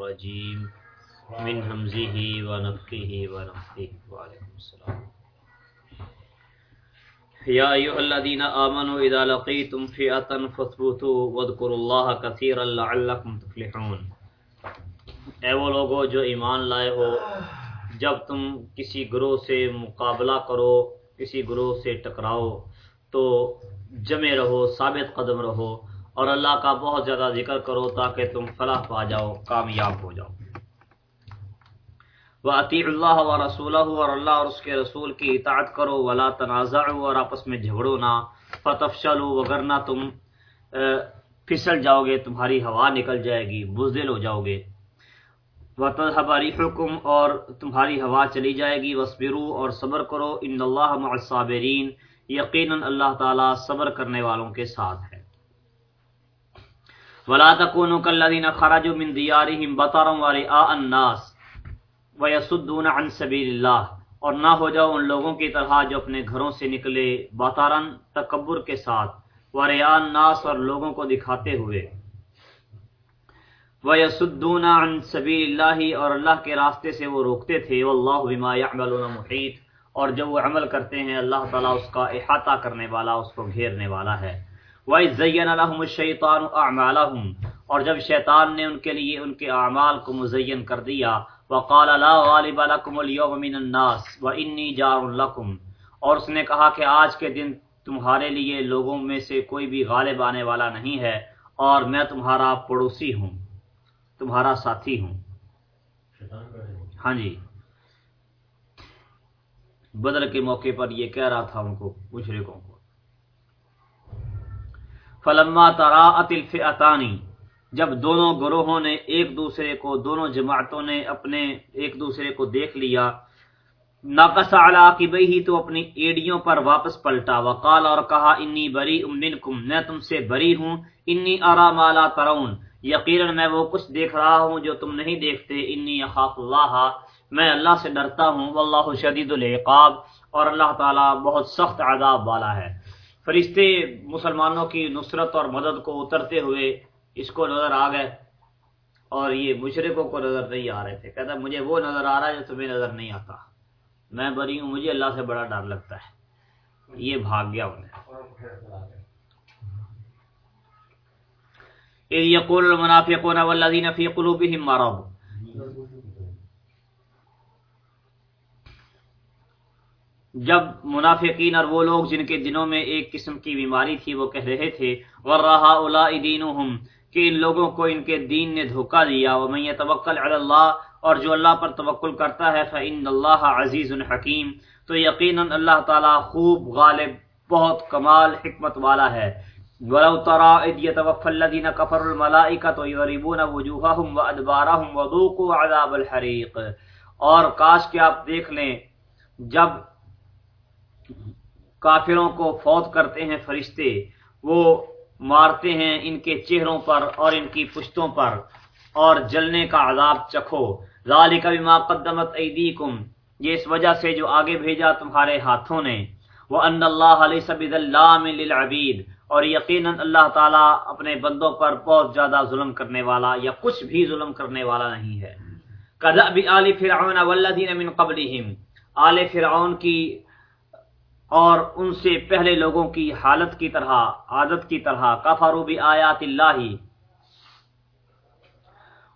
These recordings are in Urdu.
الرجيم من همزه ونفخه ونفخه وعليكم السلام. يا أيها الذين آمنوا إذا لقيتم فئة فاثبتوا واذكروا الله كثيرا لعلكم تفلحون. اے وہ لوگو جو ایمان لائے ہو، جب تم کسی گروہ سے مقابلہ کرو، کسی گروہ سے ٹکراؤ، تو جمے رہو، ثابت قدم رہو اور اللہ کا بہت زیادہ ذکر کرو تاکہ تم فلاح پا جاؤ، کامیاب ہو جاؤ۔ وہ عطی اللہ و رسول اور اللہ اور اس کے رسول کی اطاعت کرو۔ ولا تنازع اور آپس میں جھگڑو نہ۔ فتفشلو وگرنہ تم پھسل جاؤ گے تمہاری ہوا نکل جائے گی، بزدل ہو جاؤ گے وطباری حکم اور تمہاری ہوا چلی جائے گی۔ وسبرو اور صبر کرو۔ ان اللہ مع الصابرین یقیناً اللہ تعالی صبر کرنے والوں کے ساتھ ہے۔ ولا تکونوا کالذین خرجوا من دیارهم بطرا ورئاء الناس ویسدون عن سبیل اللہ اور نہ ہو جاؤ ان لوگوں کی طرح جو اپنے گھروں سے نکلے باتارن تکبر کے ساتھ ورئاء الناس اور لوگوں کو دکھاتے ہوئے ویسدون عن سبیل اللہ اور اللہ کے راستے سے وہ روکتے تھے واللہ بما يعملون محیط اور جب وہ عمل کرتے ہیں اللہ تعالیٰ اس کا احاطہ کرنے والا اس کو گھیرنے والا ہے وَإِذْ زَيَّنَ لَهُمُ الشَّيْطَانُ أَعْمَالَهُمْ اور جب شیطان نے ان کے لیے ان کے اعمال کو مزین کر دیا وَقَالَ لَا غَالِبَ لَكُمُ الْيَوْمَ مِنَ النَّاسِ وَإِنِّي جَارٌ لَكُمْ اور اس نے کہا کہ آج کے دن تمہارے لیے لوگوں میں سے کوئی بھی غالب آنے والا نہیں ہے اور میں تمہارا پڑوسی ہوں تمہارا ساتھی ہوں۔ ہاں جی۔ بدر کے موقع پر یہ کہہ رہا تھا ان کو مشرقوں کو۔ فلما تراعت الفئتانی جب دونوں گروہوں نے ایک دوسرے کو، دونوں جماعتوں نے اپنے ایک دوسرے کو دیکھ لیا، ناقص علاقبئی ہی تو اپنی ایڈیوں پر واپس پلٹا۔ وقال اور کہا، انی بری منکم، میں تم سے بری ہوں، انی ارا مالا ترون۔ یقیناً میں وہ کچھ دیکھ رہا ہوں جو تم نہیں دیکھتے۔ انی اخاف اللہ، میں اللہ سے ڈرتا ہوں، واللہ شدید العقاب۔ اور اللہ تعالی بہت سخت عذاب والا ہے۔ فرشتے مسلمانوں کی نصرت اور مدد کو اترتے ہوئے اس کو نظر آ گئے اور یہ مشرقوں کو نظر نہیں آ رہے تھے۔ کہتا مجھے وہ نظر آ رہا ہے جو تمہیں نظر نہیں آتا۔ میں بری ہوں، مجھے اللہ سے بڑا ڈر لگتا ہے۔ یہ بھاگ گیا انہیں۔ اذ یقول المنافقون والذین فی قلوبهم مرض۔ جب منافقین اور وہ لوگ جن کے دنوں میں ایک قسم کی بیماری تھی، وہ کہہ رہے تھے ورہا اولائی دینہم کہ ان لوگوں کو ان کے دین نے دھوکہ دیا، ومن یتوکل علی اللہ اور جو اللہ پر توکل کرتا ہے، فإن اللہ عزیز حکیم تو یقینا اللہ تعالی خوب غالب، بہت کمال، حکمت والا ہے۔ ولو ترى اذ يتوفى الذين كفروا الملائكه يضربون وجوههم وادبارهم وذوقوا عذاب الحريق۔ اور کاش کہ آپ دیکھ لیں، جب کافروں کو فوت کرتے ہیں فرشتے، وہ مارتے ہیں ان کے چہروں پر اور ان کی پشتوں پر، اور جلنے کا عذاب چکھو۔ ذالک بما قدمت ایدیکم، یہ اس وجہ سے جو آگے بھیجا تمہارے ہاتھوں نے۔ وان اللہ لیس بذلام للعبید اور یقینا اللہ تعالی اپنے بندوں پر بہت زیادہ ظلم کرنے والا یا کچھ بھی ظلم کرنے والا نہیں ہے۔ کذب آل فرعون والذین من قبلہم آل فرعون کی اور ان سے پہلے لوگوں کی حالت کی طرح، عادت کی طرح، کفروا بآیات اللہ.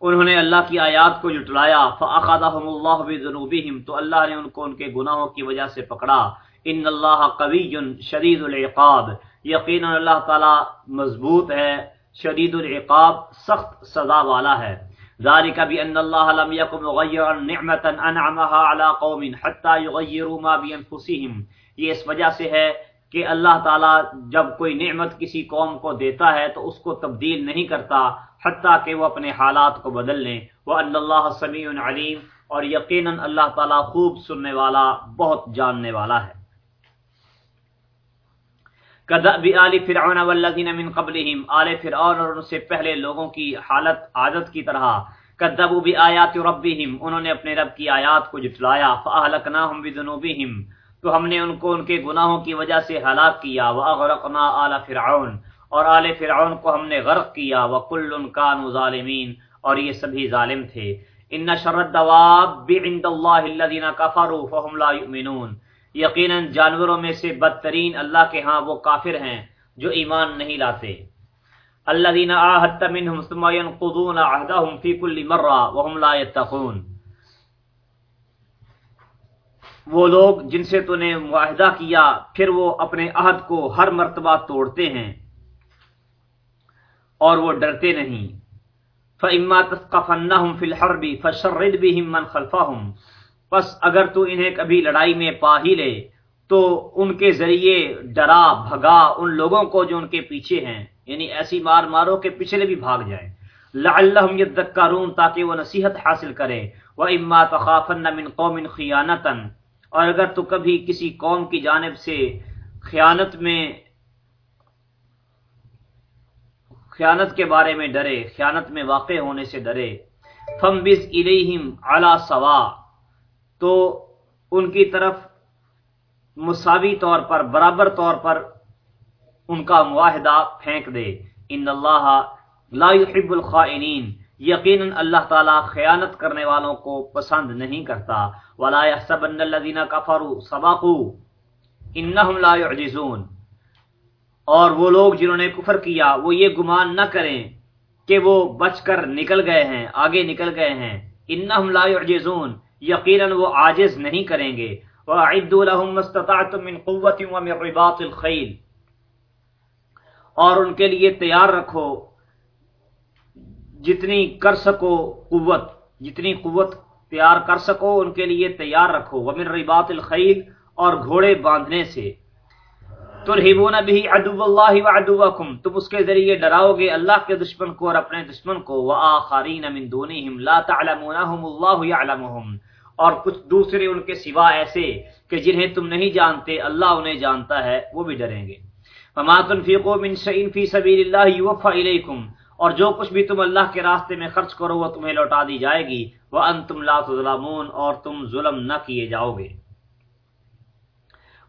انہوں نے اللہ کی آیات کو جٹلایا فاخذهم الله بذنوبهم، تو اللہ نے ان کو ان کے گناہوں کی وجہ سے پکڑا. ان اللہ قوی شدید العقاب. یقینا اللہ تعالی مضبوط ہے، شدید العقاب، سخت سزا والا ہے. ذالک بان اللہ لم یکن مغیرا نعمتا انعمها على قوم حتى يغيروا ما بانفسهم یہ اس وجہ سے ہے کہ اللہ تعالیٰ جب کوئی نعمت کسی قوم کو دیتا ہے تو اس کو تبدیل نہیں کرتا، حتیٰ کہ وہ اپنے حالات کو بدل لیں۔ وہ اللہ سمیع علیم اور یقیناً اللہ تعالیٰ خوب سننے والا، بہت جاننے والا ہے۔ کدب آل فرعون والذین من قبلہم آل فرعون اور ان سے پہلے لوگوں کی حالت عادت کی طرح۔ کذبوا بآیات ربہم انہوں نے اپنے رب کی آیات کو جھٹلایا۔ فاہلکناہم بذنوبہم تو ہم نے ان کو ان کے گناہوں کی وجہ سے ہلاک کیا واغرقنا آل فرعون، اور آل فرعون کو ہم نے غرق کیا وکل کانوا ظالمین اور یہ سبھی ظالم تھے۔ ان شرط دواب عند اللہ الذین کفروا فهم لا یقیناً جانوروں میں سے بدترین اللہ کے ہاں وہ کافر ہیں جو ایمان نہیں لاتے۔ الذين عاهدت منهم ثم ينقضون عهدهم في كل مره وهم لا يتقون۔ وہ لوگ جن سے تو نے معاہدہ کیا، پھر وہ اپنے عہد کو ہر مرتبہ توڑتے ہیں۔ اور وہ ڈرتے نہیں۔ فَإِمَّا تَسْقَفَنَّهُمْ فِي الْحَرْبِ فَشَرِّدْ بِهِمْ مَنْ خَلْفَهُمْ۔ پس اگر تو انہیں کبھی لڑائی میں پا ہی لے، تو ان کے ذریعے ڈرا، بھگا ان لوگوں کو جو ان کے پیچھے ہیں۔ یعنی ایسی مار مارو کہ پچھلے بھی بھاگ جائیں۔ لعلہم یذکرون تاکہ وہ نصیحت حاصل کرے وَإِمَّا تَخَافَنَّ مِنْ قَوْمٍ خِيَانَةً۔ اور اگر تو کبھی کسی قوم کی جانب سے خیانت میں خیانت کے بارے میں ڈرے، خیانت میں واقع ہونے سے ڈرے فَمْبِزْ إِلَيْهِمْ عَلَى سَوَا، تو ان کی طرف مساوی طور پر، برابر طور پر ان کا معاہدہ پھینک دے۔ ان اللہ لا يحب الخائنین۔ یقینا اللہ تعالی خیانت کرنے والوں کو پسند نہیں کرتا۔ ولا يحسبن الذين كفروا سبقوا انهم لا يعجزون۔ اور وہ لوگ جنہوں نے کفر کیا، وہ یہ گمان نہ کریں کہ وہ بچ کر نکل گئے ہیں، آگے نکل گئے ہیں۔ انهم لا يعجزون۔ یقینا وہ عاجز نہیں کریں گے۔ وَأَعِدُّوا لَهُمْ مَسْتَطَعْتُم مِّن قُوَّةٍ وَمِن رِّبَاطِ الْخَيْلِ۔ اور ان کے لیے تیار رکھو۔ جتنی کر سکو قوت، جتنی قوت تیار کر سکو، ان کے لیے تیار رکھو۔ ومن رباط الخیل اور گھوڑے باندھنے سے۔ ترہبون بھی عدو اللہ وعدوکم تم اس کے ذریعے ڈراؤ گے اللہ کے دشمن کو اور اپنے دشمن کو۔ وآخرین من دونہم لا تعلمونہم اللہ یعلمہم اور کچھ دوسرے ان کے سوا ایسے کہ جنہیں تم نہیں جانتے، اللہ انہیں جانتا ہے، وہ بھی ڈریں گے۔ فما تنفقوا من شيء في سبيل الله يوفى اليكم اور جو کچھ بھی تم اللہ کے راستے میں خرچ کرو وہ تمہیں لوٹا دی جائے گی۔ وہ وانتم لا تظلمون اور تم ظلم نہ کیے جاؤ گے۔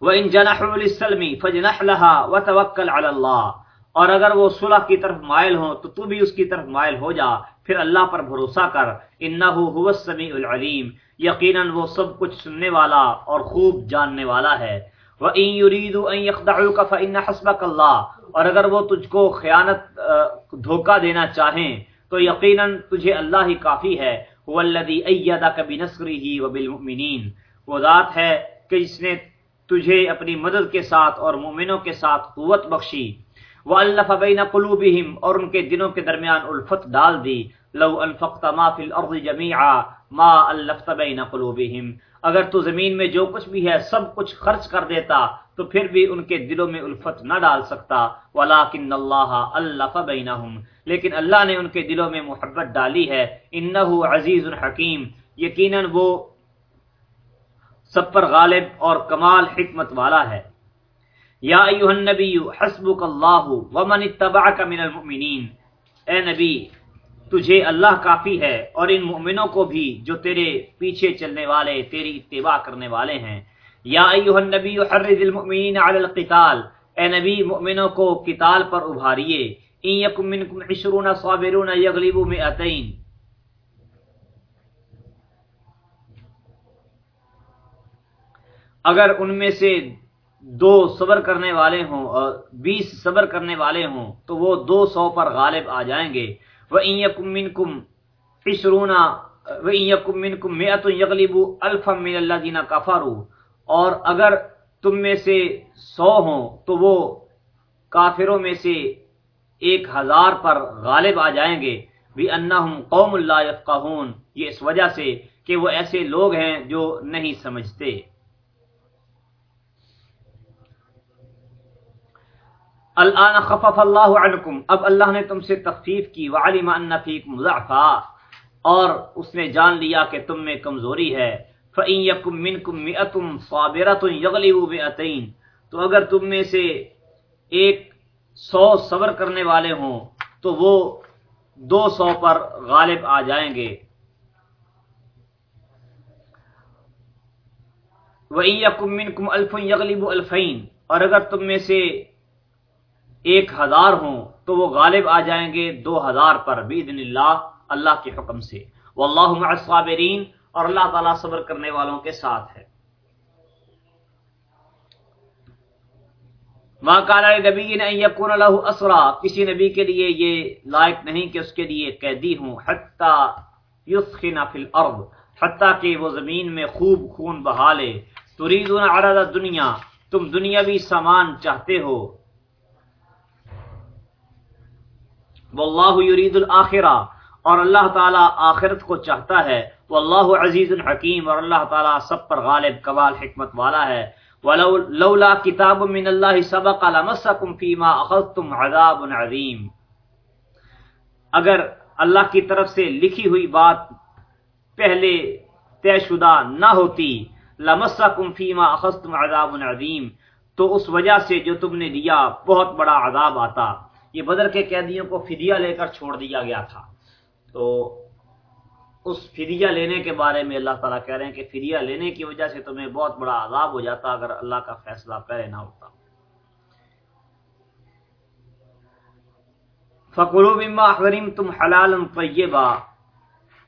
وان جنحوا للسلم فجنح لها وتوكل على الله اور اگر وہ صلح کی طرف مائل ہوں تو تو بھی اس کی طرف مائل ہو جا۔ پھر اللہ پر بھروسہ کر۔ انه هو السميع العليم۔ یقینا وہ سب کچھ سننے والا اور خوب جاننے والا ہے۔ وَإِن يُرِيدُوا أَن يَخْدَعُوكَ فَإِنَّ حَسْبَكَ اللَّهُ اور اگر وہ تجھ کو خیانت دھوکا دینا چاہیں تو یقیناً تجھے اللہ ہی کافی ہے۔ هو الذي ايدك بنصره وبالمؤمنين وہ ذات ہے کہ جس نے تجھے اپنی مدد کے ساتھ اور مومنوں کے ساتھ قوت بخشی۔ والف بین قلوبهم، اور ان کے دلوں کے درمیان الفت ڈال دی۔ لو انفقت ما في الارض جميعا ما الفت بین قلوبهم۔ اگر تو زمین میں جو کچھ بھی ہے سب کچھ خرچ کر دیتا، تو پھر بھی ان کے دلوں میں الفت نہ ڈال سکتا۔ ولیکن اللہ الف بینہم لیکن اللہ نے ان کے دلوں میں محبت ڈالی ہے۔ انہو عزیز الحکیم یقیناً وہ سب پر غالب اور کمال حکمت والا ہے۔ یا ایوہ النبی حسبک اللہ ومن اتبعک من المؤمنین۔ اے نبی تجھے اللہ کافی ہے اور ان مؤمنوں کو بھی جو تیرے پیچھے چلنے والے، تیری اتباع کرنے والے ہیں۔ یا ایوہ النبی حرد المؤمنین علی القتال، اے نبی، مؤمنوں کو قتال پر ابھاریے۔ ان یکم منکم عشرون صابرون یغلبو مئتین۔ اگر ان میں سے دو صبر کرنے والے ہوں اور بیس صبر کرنے والے ہوں، تو وہ دو سو پر غالب آ جائیں گے۔ وَإِن يَكُم مِّنكُمْ عِشْرُونَ، وَإِن يَكُم مِّنكُم مِّئَةٌ يَغْلِبُوا أَلْفًا مِّنَ الَّذِينَ كَفَرُوا۔ اور اگر تم میں سے سو ہوں تو وہ کافروں میں سے ایک ہزار پر غالب آ جائیں گے۔ بھی انہم قوم اللہ یفقہون یہ اس وجہ سے کہ وہ ایسے لوگ ہیں جو نہیں سمجھتے۔ الان خفف اللہ عنکم۔ اب اللہ نے تم سے تخفیف کی، وعلم ان فیکم ضعفا۔ اور اس نے جان لیا کہ تم میں کمزوری ہے۔ فَإِن يَكُم مِّنكُم مِّئَةٌ صَابِرَةٌ يَغْلِبُوا مِئَتَيْن تو اگر تم میں سے ایک سو صبر کرنے والے ہوں، تو وہ دو سو پر غالب آ جائیں گے۔ وَإِن يَكُم مِّنكُم أَلْفٌ يَغْلِبُوا أَلْفَيْن اور اگر تم میں سے ایک ہزار ہوں تو وہ غالب آ جائیں گے دو ہزار پر بید اللہ اللہ کے حکم سے۔ واللہ مع الصابرین اور اللہ تعالیٰ صبر کرنے والوں کے ساتھ ہے۔ ماں کالا نبی نے یقون اللہ اسرا کسی نبی کے لیے یہ لائق نہیں کہ اس کے لیے قیدی ہوں۔ حتیٰ یسخن فی الارض حتیٰ کہ وہ زمین میں خوب خون بہا لے۔ تریدون عرض دنیا تم دنیاوی سامان چاہتے ہو۔ واللہ یرید الاخرہ اور اللہ تعالی آخرت کو چاہتا ہے واللہ عزیز الحکیم اور اللہ تعالی سب پر غالب کمال حکمت والا ہے لولا کتاب من اللہ سبق لمسکم فیما اخذتم عذاب عظیم اگر اللہ کی طرف سے لکھی ہوئی بات پہلے طے شدہ نہ ہوتی لمسکم فیما اخذتم عذاب عظیم تو اس وجہ سے جو تم نے لیا بہت بڑا عذاب آتا یہ بدر کے قیدیوں کو فدیہ لے کر چھوڑ دیا گیا تھا۔ تو اس فدیہ لینے کے بارے میں اللہ تعالیٰ کہہ رہے ہیں کہ فدیہ لینے کی وجہ سے تمہیں بہت بڑا عذاب ہو جاتا اگر اللہ کا فیصلہ پہلے نہ ہوتا۔ فکرو بما حریم تم حلال طیبہ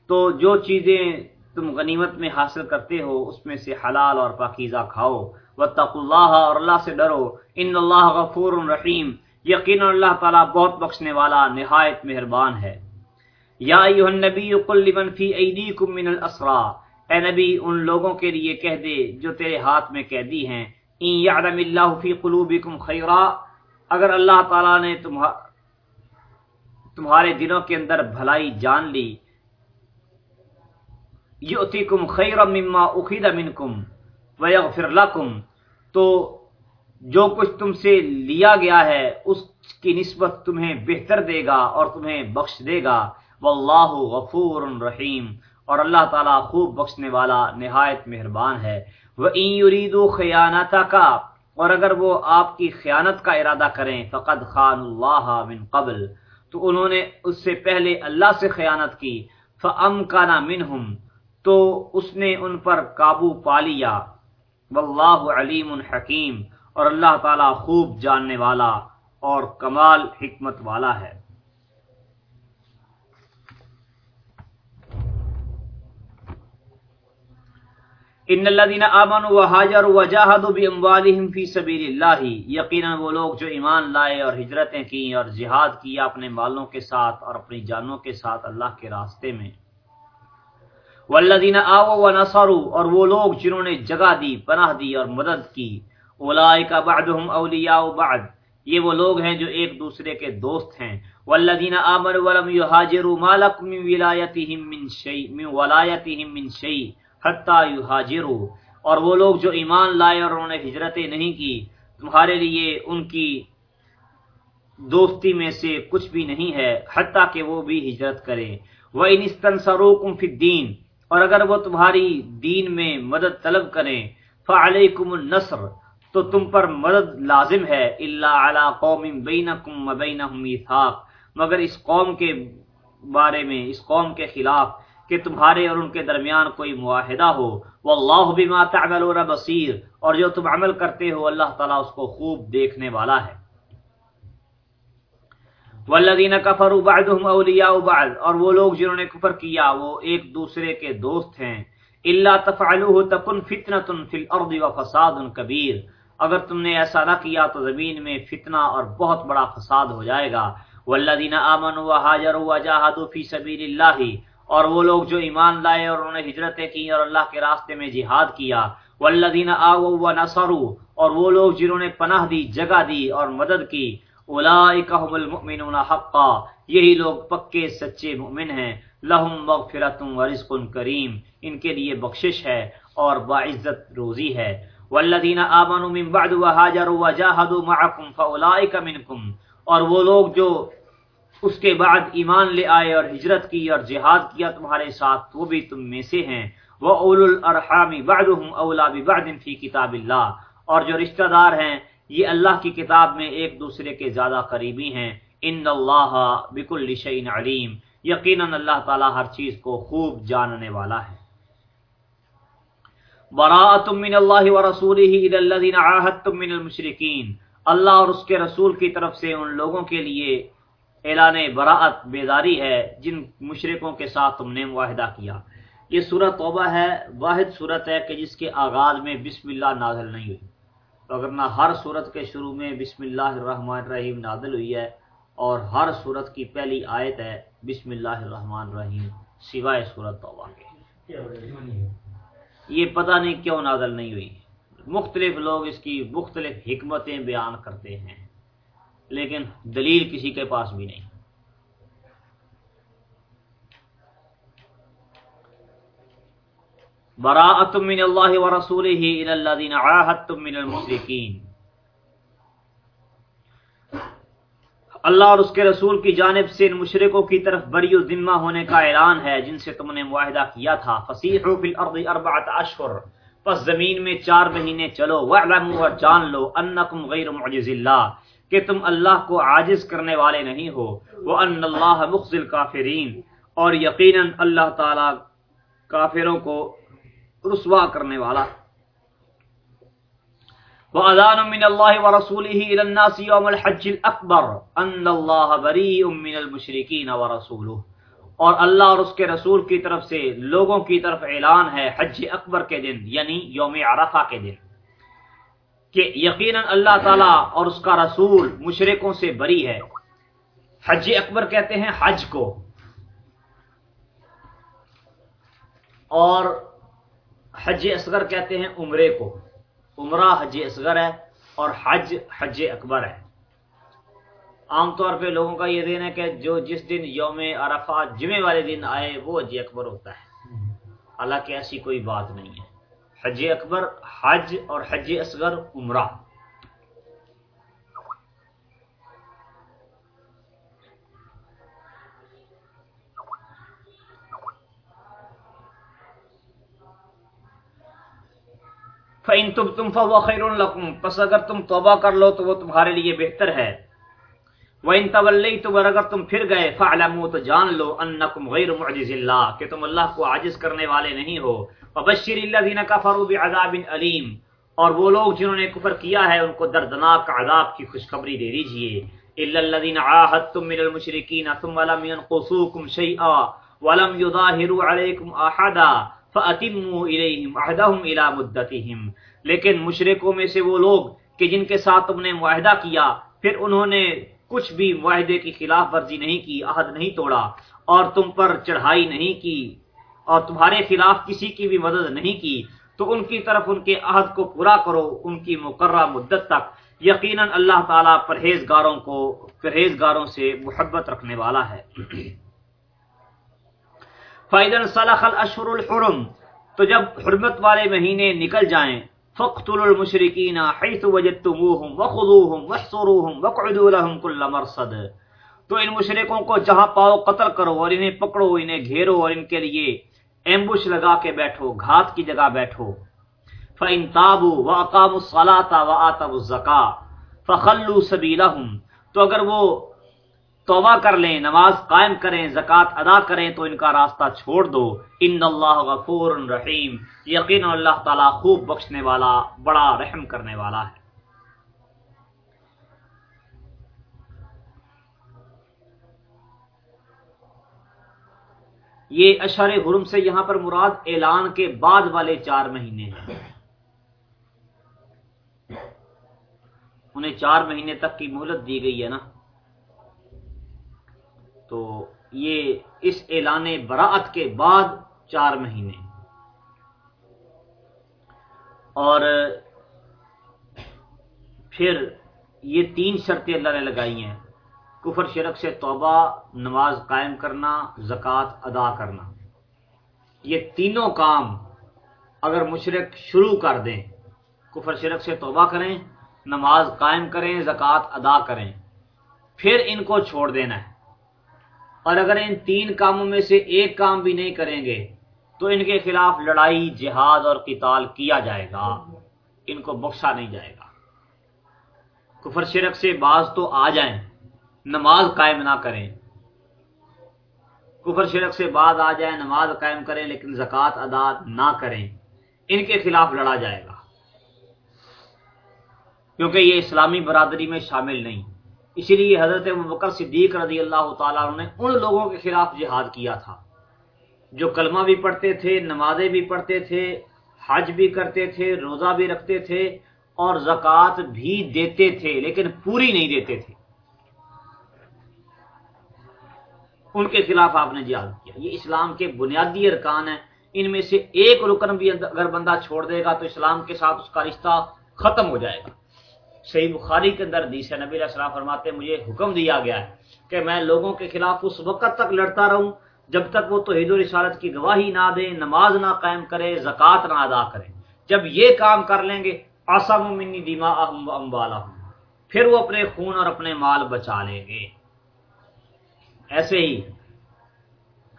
تو جو چیزیں تم غنیمت میں حاصل کرتے ہو، اس میں سے حلال اور پاکیزہ کھاؤ۔ وتق اللہ اور اللہ سے ڈرو۔ ان اللہ غفور رحیم۔ یقین اللہ تعالیٰ بہت بخشنے والا نہایت مہربان ہے۔ یا ایوہ النبی قل لمن فی ایدیکم من الاسرا۔ اے نبی، ان لوگوں کے لیے کہہ دے جو تیرے ہاتھ میں قیدی ہیں۔ ان یعلم اللہ فی قلوبکم خیرا۔ اگر اللہ تعالی نے تمہارے دلوں کے اندر بھلائی جان لی۔ یؤتیکم خیرا مما اخید منکم ویغفر لکم۔ تو جو کچھ تم سے لیا گیا ہے، اس کی نسبت تمہیں بہتر دے گا اور تمہیں بخش دے گا۔ واللہ غفور رحیم۔ اور اللہ تعالیٰ خوب بخشنے والا نہایت مہربان ہے۔ وہ یریدو خیانتا کا اور اگر وہ آپ کی خیانت کا ارادہ کریں، فقد خان اللہ من قبل۔ تو انہوں نے اس سے پہلے اللہ سے خیانت کی۔ فم کا نا تو اس نے ان پر قابو پا لیا۔ واللہ علیم حکیم اور اللہ تعالیٰ خوب جاننے والا اور کمال حکمت والا ہے۔ ان الذين امنوا وهاجروا وجاهدوا باموالهم في سبيل الله، یقینا وہ لوگ جو ایمان لائے اور ہجرتیں کی اور جہاد کیا اپنے مالوں کے ساتھ اور اپنی جانوں کے ساتھ اللہ کے راستے میں۔ والذین آووا ونصروا، اور وہ لوگ جنہوں نے جگہ دی، پناہ دی اور مدد کی اولئک بعضهم اولیاء بعض۔ یہ وہ لوگ ہیں جو ایک دوسرے کے دوست ہیں۔ والذین آمنوا ولم يهاجروا ما لكم من ولایتهم من شيء من ولایتهم من شيء حتیٰ یحاجروا اور وہ لوگ جو ایمان لائے اور انہوں نے ہجرتیں نہیں کی، تمہارے لیے ان کی دوستی میں سے کچھ بھی نہیں ہے، حتیٰ کہ وہ بھی ہجرت کریں۔ وہ انستن سروکم فی الدین اور اگر وہ تمہاری دین میں مدد طلب کریں فعلیکم النصر۔ تو تم پر مدد لازم ہے اللہ علی قوم بینکم و بینہم ایثاق مگر اس قوم کے بارے میں، اس قوم کے خلاف کہ تمہارے اور ان کے درمیان کوئی معاہدہ ہو۔ وہ اللہ بما تعملون بصیر، اور جو تم عمل کرتے ہو، اللہ تعالیٰ اس کو خوب دیکھنے والا ہے۔ والذین کفروا بعضهم اولیاء بعض، اور وہ لوگ جنہوں نے کفر کیا، وہ ایک دوسرے کے دوست ہیں۔ الا تفعلوه تكن فتنه في الارض وفساد كبير اگر تم نے ایسا نہ کیا تو زمین میں فتنہ اور بہت بڑا فساد ہو جائے گا۔ والذین آمنوا وهاجروا وجاهدوا في سبيل الله اور وہ لوگ جو ایمان لائے اور انہوں نے ہجرتیں کی اور اللہ کے راستے میں جہاد کیا۔ والذین آووا ونصروا اور وہ لوگ جنہوں نے پناہ دی، جگہ دی اور مدد کی۔ اولئک هم المؤمنون حقا، یہی لوگ پکے سچے مومن ہیں۔ لہم مغفرت و رزق کریم، ان کے لیے بخشش ہے اور باعزت روزی ہے۔ والذین آمنوا من بعد وهاجروا وجاهدوا معكم فاولئک منکم، اور وہ لوگ جو اس کے بعد ایمان لے آئے اور ہجرت کی اور جہاد کیا تمہارے ساتھ، وہ بھی تم میں سے ہیں۔ وہ اول الرحامی بعضهم اولا ببعض فی کتاب اللہ اور جو رشتہ دار ہیں، یہ اللہ کی کتاب میں ایک دوسرے کے زیادہ قریبی ہیں۔ ان اللہ بكل شيء علیم یقینا اللہ تعالی ہر چیز کو خوب جاننے والا ہے۔ براءت من اللہ ورسولہ الى الذين عاهدتم من المشرکین اللہ اور اس کے رسول کی طرف سے ان لوگوں کے لیے اعلان براعت بیداری ہے، جن مشرقوں کے ساتھ تم نے معاہدہ کیا۔ یہ صورت توبہ ہے، واحد صورت ہے کہ جس کے آغاز میں بسم اللہ نازل نہیں ہوئی۔ تو اگر نہ ہر صورت کے شروع میں بسم اللہ الرحمن الرحیم نازل ہوئی ہے اور ہر صورت کی پہلی آیت ہے بسم اللہ الرحمن الرحیم، سوائے صورت توبہ کے۔ یہ پتہ نہیں کیوں نازل نہیں ہوئی۔ مختلف لوگ اس کی مختلف حکمتیں بیان کرتے ہیں، لیکن دلیل کسی کے پاس بھی نہیں۔ براءت من اللہ و رسول الى الذین من المشرکین۔ اللہ اور اس کے رسول کی جانب سے ان مشرکوں کی طرف بری و ذمہ ہونے کا اعلان ہے، جن سے تم نے معاہدہ کیا تھا۔ فسیحوا فی الارض اربعۃ اشہر پس زمین میں چار مہینے چلو وعلموا اور جان لو انکم غیر معجز اللہ کہ تم اللہ کو عاجز کرنے والے نہیں ہو۔ وان اللہ مخزی الکافرین اور یقینا اللہ تعالی کافروں کو رسوا کرنے والا وَأَذَانٌ مِّنَ اللَّهِ وَرَسُولِهِ إِلَى النَّاسِ يَوْمَ الْحَجِّ الْأَكْبَرُ أَنَّ اللَّهَ بَرِيءٌ مِّنَ الْمُشْرِكِينَ وَرَسُولُهُ۔ اور اللہ اور اس کے رسول کی طرف سے لوگوں کی طرف اعلان ہے حج اکبر کے دن یعنی یوم عرفہ کے دن۔ کہ یقیناً اللہ تعالی اور اس کا رسول مشرکوں سے بری ہے۔ حج اکبر کہتے ہیں حج کو۔ اور حج اصغر کہتے ہیں عمرے کو۔ عمرہ، حج اصغر ہے اور حج حج اکبر ہے۔ عام طور پہ لوگوں کا یہ دین ہے کہ جو جس دن یوم عرفہ جمعے والے دن آئے، وہ حج اکبر ہوتا ہے۔ حالانکہ ایسی کوئی بات نہیں ہے۔ حج اکبر، حج اور حج اصغر عمرہ۔ فَإِن تُبْتُمْ فَهُوَ خَيْرٌ لَكُمْ۔ پس اگر تم توبہ کر لو تو وہ تمہارے لیے بہتر ہے۔ وَإِن تَوَلَّيْتُمْ اور اگر تم پھر گئے فَعْلَمُوا تو جان لو أَنَّكُمْ غَيْرُ مُعْجِزِ اللَّهِ، کہ تم اللہ کو عاجز کرنے والے نہیں ہو۔ وَبَشِّرِ الَّذِينَ كَفَرُوا بِعَذَابٍ أَلِيمٍ۔ اور وہ لوگ جنہوں نے کفر کیا ہے، ان کو دردناک عذاب کی خوشخبری دے دیجیے۔ إِلَّا الَّذِينَ عَاهَدتُّم مِّنَ الْمُشْرِكِينَ ثُمَّ لَمْ يَنقُصُوكُمْ شَيْئًا وَلَمْ يُظَاهِرُوا عَلَيْكُمْ أَحَدًا۔ فَأَتِمُّوا إِلَيْهِمْ عَهْدَهُمْ إِلَى مُدَّتِهِمْ۔ لیکن مشرقوں میں سے وہ لوگ کہ جن کے ساتھ تم نے معاہدہ کیا، پھر انہوں نے کچھ بھی معاہدے کی خلاف ورزی نہیں کی، عہد نہیں توڑا، اور تم پر چڑھائی نہیں کی، اور تمہارے خلاف کسی کی بھی مدد نہیں کی، تو ان کی طرف ان کے عہد کو پورا کرو، ان کی مقررہ مدت تک۔ یقیناً اللہ تعالیٰ پرہیزگاروں کو، پرہیزگاروں سے محبت رکھنے والا ہے۔ فائدن صلاح الاشر الحرم تو جب حرمت والے مہینے نکل جائیں فقتلوا المشرکین حيث وجدتموهم وخذوهم واحصروهم واقعدوا لهم كل مرصد تو ان مشرکوں کو جہاں پاؤ قتل کرو اور انہیں پکڑو، انہیں گھیرو اور ان کے لیے ایمبوش لگا کے بیٹھو، گھات کی جگہ بیٹھو۔ فَإِن تَابُوا وَأَقَامُوا الصَّلَاةَ وَآتَوُا الزَّكَاةَ فَخَلُّوا سَبِيلَهُمْ تو اگر وہ توبہ کر لیں، نماز قائم کریں، زکوٰۃ ادا کریں، تو ان کا راستہ چھوڑ دو۔ ان اللہ غفور رحیم۔ یقین اللہ تعالیٰ خوب بخشنے والا، بڑا رحم کرنے والا ہے۔ یہ اشار حرم سے یہاں پر مراد اعلان کے بعد والے چار مہینے ہیں۔ انہیں چار مہینے تک کی مہلت دی گئی ہے نا۔ تو یہ اس اعلان براعت کے بعد چار مہینے اور پھر یہ تین شرطیں اللہ نے لگائی ہیں۔ کفر شرک سے توبہ، نماز قائم کرنا، زکوٰۃ ادا کرنا۔ یہ تینوں کام اگر مشرق شروع کر دیں، کفر شرک سے توبہ کریں، نماز قائم کریں، زکوٰۃ ادا کریں، پھر ان کو چھوڑ دینا ہے۔ اور اگر ان تین کاموں میں سے ایک کام بھی نہیں کریں گے، تو ان کے خلاف لڑائی، جہاد اور قتال کیا جائے گا۔ ان کو بخشا نہیں جائے گا۔ کفر شرک سے بعض تو آ جائیں، نماز قائم نہ کریں۔ کفر شرک سے بعد آ جائیں، نماز قائم کریں، لیکن زکوٰۃ ادا نہ کریں۔ ان کے خلاف لڑا جائے گا۔ کیونکہ یہ اسلامی برادری میں شامل نہیں۔ اسی لیے حضرت بکر صدیق رضی اللہ تعالیٰ نے ان لوگوں کے خلاف جہاد کیا تھا۔ جو کلمہ بھی پڑھتے تھے، نمازیں بھی پڑھتے تھے، حج بھی کرتے تھے، روزہ بھی رکھتے تھے اور زکوٰۃ بھی دیتے تھے، لیکن پوری نہیں دیتے تھے۔ ان کے خلاف آپ نے جہاد کیا۔ یہ اسلام کے بنیادی ارکان ہیں۔ ان میں سے ایک رکن بھی اگر بندہ چھوڑ دے گا تو اسلام کے ساتھ اس کا رشتہ ختم ہو جائے گا۔ صحیح بخاری کے اندر دیس نبی علیہ السلام فرماتے مجھے حکم دیا گیا ہے کہ میں لوگوں کے خلاف اس وقت تک لڑتا رہوں جب تک وہ توحید و رسالت کی گواہی نہ دے، نماز نہ قائم کرے، زکوٰۃ نہ ادا کرے۔ جب یہ کام کر لیں گے آسام منی دیما امبالا پھر وہ اپنے خون اور اپنے مال بچا لیں گے۔ ایسے ہی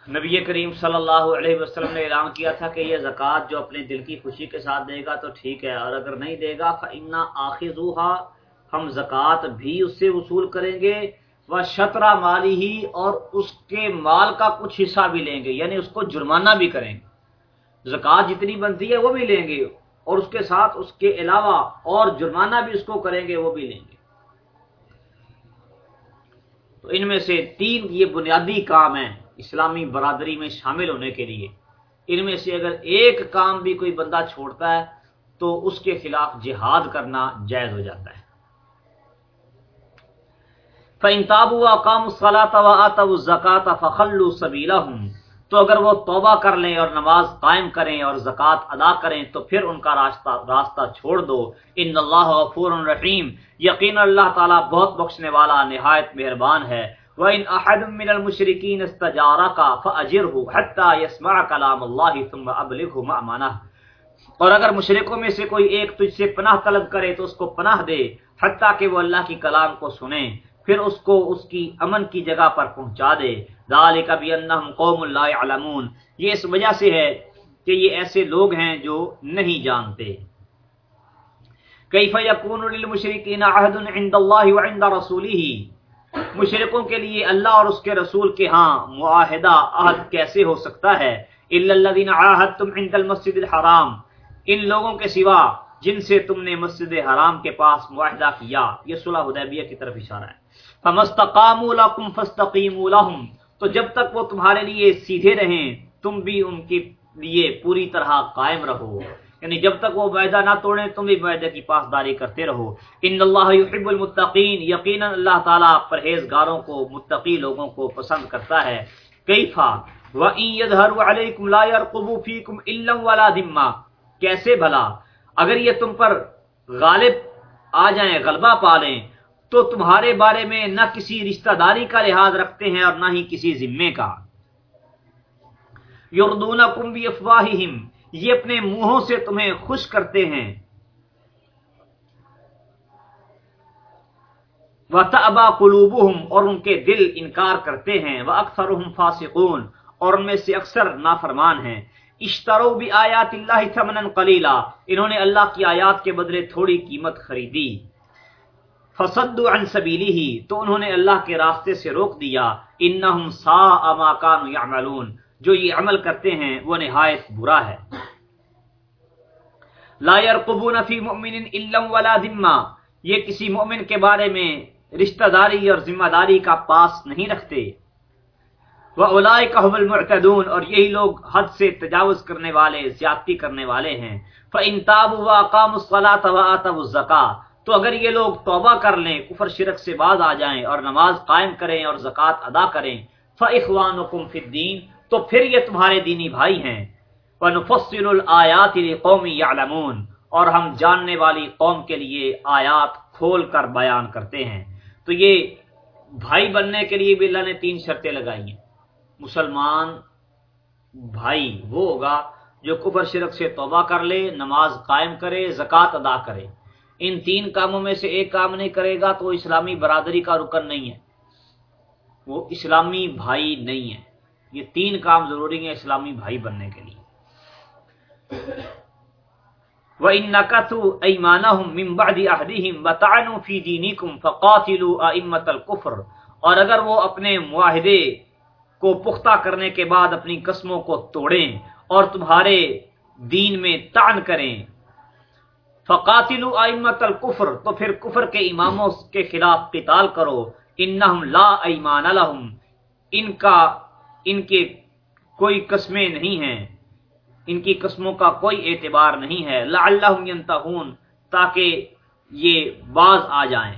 نبی کریم صلی اللہ علیہ وسلم نے اعلان کیا تھا کہ یہ زکوٰۃ جو اپنے دل کی خوشی کے ساتھ دے گا تو ٹھیک ہے، اور اگر نہیں دے گا فنا آخر ہم زکوٰۃ بھی اس سے وصول کریں گے۔ وہ شطرہ مالی ہی اور اس کے مال کا کچھ حصہ بھی لیں گے یعنی اس کو جرمانہ بھی کریں گے۔ زکوٰۃ جتنی بنتی ہے وہ بھی لیں گے، اور اس کے ساتھ اس کے علاوہ اور جرمانہ بھی اس کو کریں گے، وہ بھی لیں گے۔ تو ان میں سے تین یہ بنیادی کام ہیں۔ اسلامی برادری میں شامل ہونے کے لیے۔ ان میں سے اگر ایک کام بھی کوئی بندہ چھوڑتا ہے، تو اس کے خلاف جہاد کرنا جائز ہو جاتا ہے۔ فَإِن وَأَقَامُوا الصَّلَاةَ وَآتَوُا الزَّكَاةَ فَخَلُّوا سَبِيلَهُمْ۔ تو اگر وہ توبہ کر لیں اور نماز قائم کریں اور زکوٰۃ ادا کریں، تو پھر ان کا راستہ راستہ چھوڑ دو۔ ان اللہ غفور رحیم یقین اللہ تعالیٰ بہت بخشنے والا، نہایت مہربان ہے۔ وَإِنْ أَحَدٌ مِّنَ الْمُشْرِكِينَ اسْتَجَارَكَ فَأَجِرْهُ حَتَّى يَسْمَعَ كَلَامَ اللَّهِ ثُمَّ أَبْلِغْهُ مَأْمَنَهُ۔ اور اگر مشرکوں میں سے کوئی ایک تجھ سے پناہ طلب کرے تو اس کو پناہ دے، حتیٰ کہ وہ اللہ کی کلام کو سنیں پھر اس کو اس کی امن کی جگہ پر پہنچا دے۔ ذالک بانہم قوم لا يعلمون۔ یہ اس وجہ سے ہے کہ یہ ایسے لوگ ہیں جو نہیں جانتے۔ کیف یکون للمشرکین عہد عند اللہ وعند رسولہ مشرقوں کے لیے اللہ اور اس کے رسول کے ہاں معاہدہ عہد کیسے ہو سکتا ہے؟ عند المسجد الحرام۔ ان لوگوں کے سوا جن سے تم نے مسجد حرام کے پاس معاہدہ کیا، یہ صلح حدیبیہ کی طرف اشارہ ہے۔ فمستقاموا لكم فاستقيموا لهم۔ تو جب تک وہ تمہارے لیے سیدھے رہیں، تم بھی ان کے لیے پوری طرح قائم رہو۔ یعنی جب تک وہ معاہدہ نہ توڑیں، تم بھی معاہدے کی پاسداری کرتے رہو۔ ان اللہ یحب المتقین، یقینا اللہ تعالی پرہیزگاروں کو، متقی لوگوں کو پسند کرتا ہے۔ کیفا؟ وَإِن يَظْهَرُوا عَلَيْكُمْ لَا يَرْقُبُوا فِيكُمْ إِلًّا وَلَا ذِمَّا کیسے بھلا؟ اگر یہ تم پر غالب آ جائیں، غلبہ پا لیں تو تمہارے بارے میں نہ کسی رشتہ داری کا لحاظ رکھتے ہیں اور نہ ہی کسی ذمے کا۔ یردونکم بِأَفْوَاهِهِمْ یہ اپنے منہوں سے تمہیں خوش کرتے ہیں۔ وہ تبا قلوب اور ان کے دل انکار کرتے ہیں۔ وہ اکثر فاسقون، اور ان میں سے اکثر نافرمان ہیں۔ اشترو بھی آیات اللہ ثمنا قلیلا انہوں نے اللہ کی آیات کے بدلے تھوڑی قیمت خریدی۔ فصد عن سبیلی ہی تو انہوں نے اللہ کے راستے سے روک دیا۔ انہم سا ما کانوا یعملون جو یہ عمل کرتے ہیں، وہ نہایت برا ہے۔ لا يرقبون فی مؤمن الا ولا ذمہ۔ یہ کسی مومن کے بارے میں رشتہ داری اور ذمہ داری کا پاس نہیں رکھتے۔ وَأُولَئِكَ هُمُ الْمُعْتَدُونَ۔ اور یہی لوگ حد سے تجاوز کرنے والے، زیادتی کرنے والے ہیں۔ فَإِن تَابُوا وَأَقَامُوا الصَّلَاةَ وَآتَوُا الزَّكَاةَ۔ تو اگر یہ لوگ توبہ کر لیں، کفر شرک سے باز آ جائیں اور نماز قائم کریں اور زکوٰۃ ادا کریں فَإِخْوَانُكُمْ فِي الدِّينِ۔ تو پھر یہ تمہارے دینی بھائی ہیں۔ وَنُفَصِّلُ الْآيَاتِ لِقَوْمٍ يَعْلَمُونَ۔ اور ہم جاننے والی قوم کے لیے آیات کھول کر بیان کرتے ہیں۔ تو یہ بھائی بننے کے لیے بھی اللہ نے تین شرطیں لگائی ہیں۔ مسلمان بھائی وہ ہوگا جو کفر شرک سے توبہ کر لے، نماز قائم کرے، زکوٰۃ ادا کرے۔ ان تین کاموں میں سے ایک کام نہیں کرے گا تو اسلامی برادری کا رکن نہیں ہے۔ وہ اسلامی بھائی نہیں ہے۔ یہ تین کام ضروری ہیں اسلامی بھائی بننے کے لیے۔ وَإِن نَكَثُوا أَيْمَانَهُمْ مِن بَعْدِ عَهْدِهِمْ وَطَعَنُوا فِي دِينِكُمْ فَقَاتِلُوا أَئِمَّةَ الْكُفْرِ۔ اور اگر وہ اپنے معاہدے کو پختہ کرنے کے بعد اپنی قسموں کو توڑیں اور تمہارے دین میں طعن کریں۔ فقاتل ائمت الکفر تو پھر کفر کے اماموں کے خلاف قتال کرو۔ انہم لا ایمان لہم ان کا ان کے کوئی قسمیں نہیں ہیں۔ ان کی قسموں کا کوئی اعتبار نہیں ہے۔ لعلہم ینتہون، تاکہ یہ باز آ جائیں۔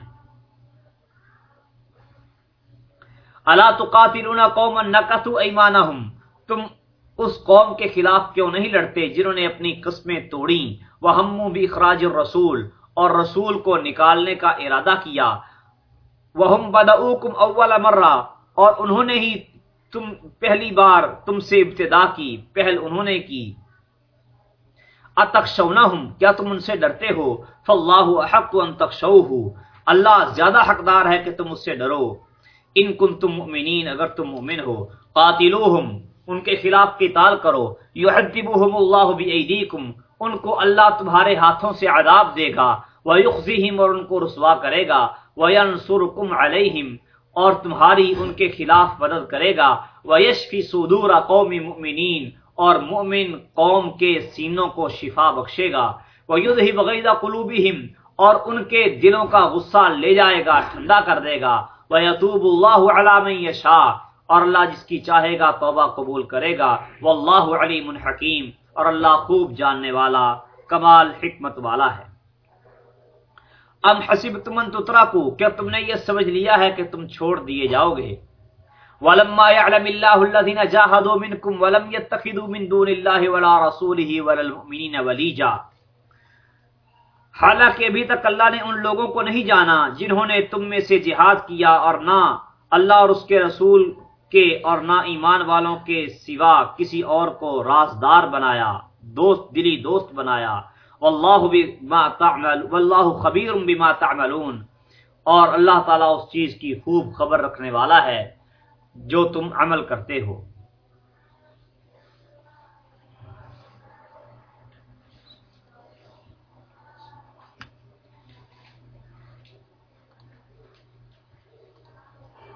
اللہ تقاتلون قوما نقصوا ایمانہم، تم اس قوم کے خلاف کیوں نہیں لڑتے جنہوں نے اپنی قسمیں توڑی وہ ہموں بھی خراج الرسول، اور رسول کو نکالنے کا ارادہ کیا۔ وہ ہم بدعوکم اول مرہ اور انہوں نے ہی تم پہلی بار تم سے ابتدا کی، پہل انہوں نے کی۔ اتخشونہم کیا تم ان سے ڈرتے ہو؟ فاللہ احق ان تخشوہ اللہ زیادہ حقدار ہے کہ تم اس سے ڈرو۔ ان کنتم مؤمنین اگر تم مومن ہو، قاتلوہم، ان کے خلاف قتال کرو۔ یعذبوہم اللہ بیئیدیکم ان کو اللہ تمہارے ہاتھوں سے عذاب دے گا۔ ویخزیہم اور ان کو رسوا کرے گا۔ وینصرکم علیہم اور تمہاری ان کے خلاف مدد کرے گا۔ ویشفی صدور قوم مؤمنین اور مومن قوم کے سینوں کو شفا بخشے گا۔ ویذہب غیظ قلوبہم اور ان کے دلوں کا غصہ لے جائے گا، ٹھنڈا کر دے گا۔ ویتوب اللہ علی من یشاء اور اللہ جس کی چاہے گا توبہ قبول کرے گا۔ واللہ علیم حکیم اور اللہ خوب جاننے والا، کمال حکمت والا ہے۔ ام حسبتم ان تترکوا کیا تم نے یہ سمجھ لیا ہے کہ تم چھوڑ دیے جاؤ گے؟ ولما يعلم الله الذين جاهدوا منكم ولم يتخذوا من دون الله ولا رسوله ولا المؤمنين وليجا حالانکہ ابھی تک اللہ نے ان لوگوں کو نہیں جانا جنہوں نے تم میں سے جہاد کیا اور نہ اللہ اور اس کے رسول کے اور نہ ایمان والوں کے سوا کسی اور کو رازدار بنایا، دوست دلی دوست بنایا۔ واللہ بما تعمل، واللہ خبیر بما تعملون۔ اور اللہ تعالیٰ اس چیز کی خوب خبر رکھنے والا ہے جو تم عمل کرتے ہو۔